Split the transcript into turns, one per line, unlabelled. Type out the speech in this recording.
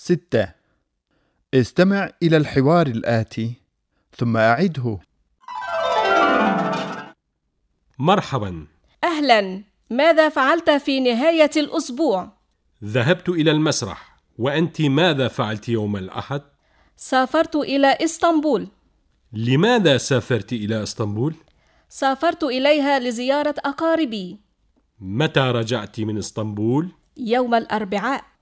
ستة استمع إلى الحوار الآتي ثم أعده
مرحبا
أهلا ماذا فعلت في نهاية الأسبوع؟
ذهبت إلى المسرح وأنت ماذا فعلت يوم الأحد؟
سافرت إلى إسطنبول
لماذا سافرت إلى إسطنبول؟
سافرت إليها لزيارة أقاربي
متى رجعت من إسطنبول؟
يوم الأربعاء